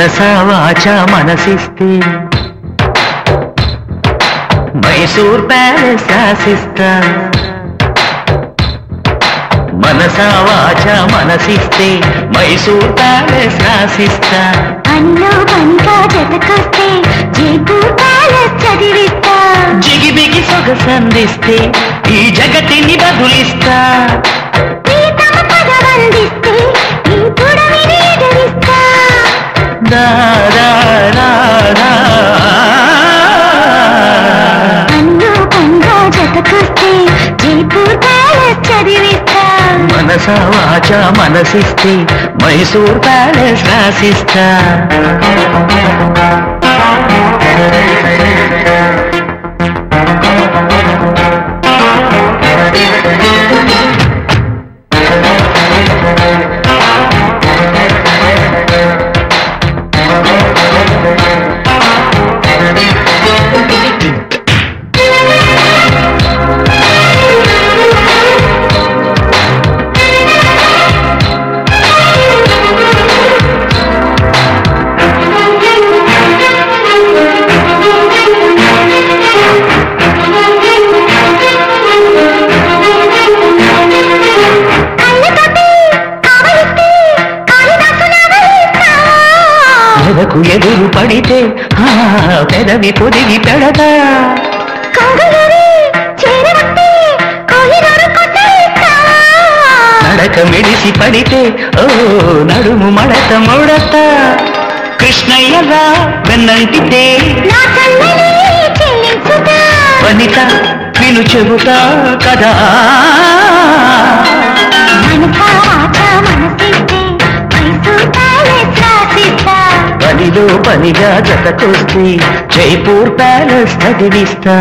మనసా వాచ మనసిస్తే. మైసూర్ ప్యాలెస్ శాసిస్తా మనసా వాచ మనసిస్తే మైసూర్ ప్యాలెస్ శాసిస్తా అన్నో పనిగా జతకొస్తే జైపూర్ ప్యాలెస్ చదివిస్తా. జిగిబిగి సొగసందిస్తే ఈ జగతిని బదులిస్తా. మనస వాచ మనసిస్తే మైసూర్ ప్యాలెస్ రాసిస్తా. పడితే పెదవి పొదిగి పెడతా. నడక మెడిసి పడితే ఓ నడుము మడత ముడత. కృష్ణయ్యలా వెన్నంటితే వనిత విను చెబుతా కదా. మనసా పనిలో పనిగా జతకొస్తే జైపూర్ ప్యాలెస్ చదివిస్తా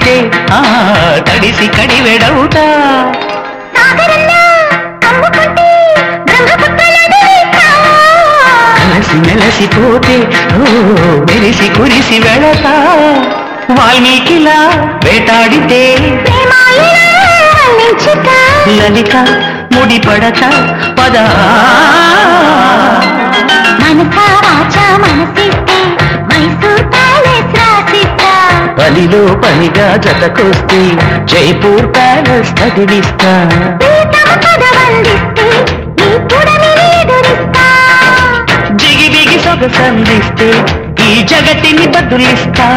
పెడితే ఆ తడిసి కడివెడవుతా కలసి మెలసిపోతే ఓ మెరిసి కురిసి వెళతా వాల్మీకిలా వేటాడితే లలిత ముడిపడత. పదా. పనిలో పనిగా జతకొస్తే జైపూర్ ప్యాలెస్ ఎదురిస్తా. జిగి బిగి సొగసందిస్తే ఈ జగతిని బదులిస్తా.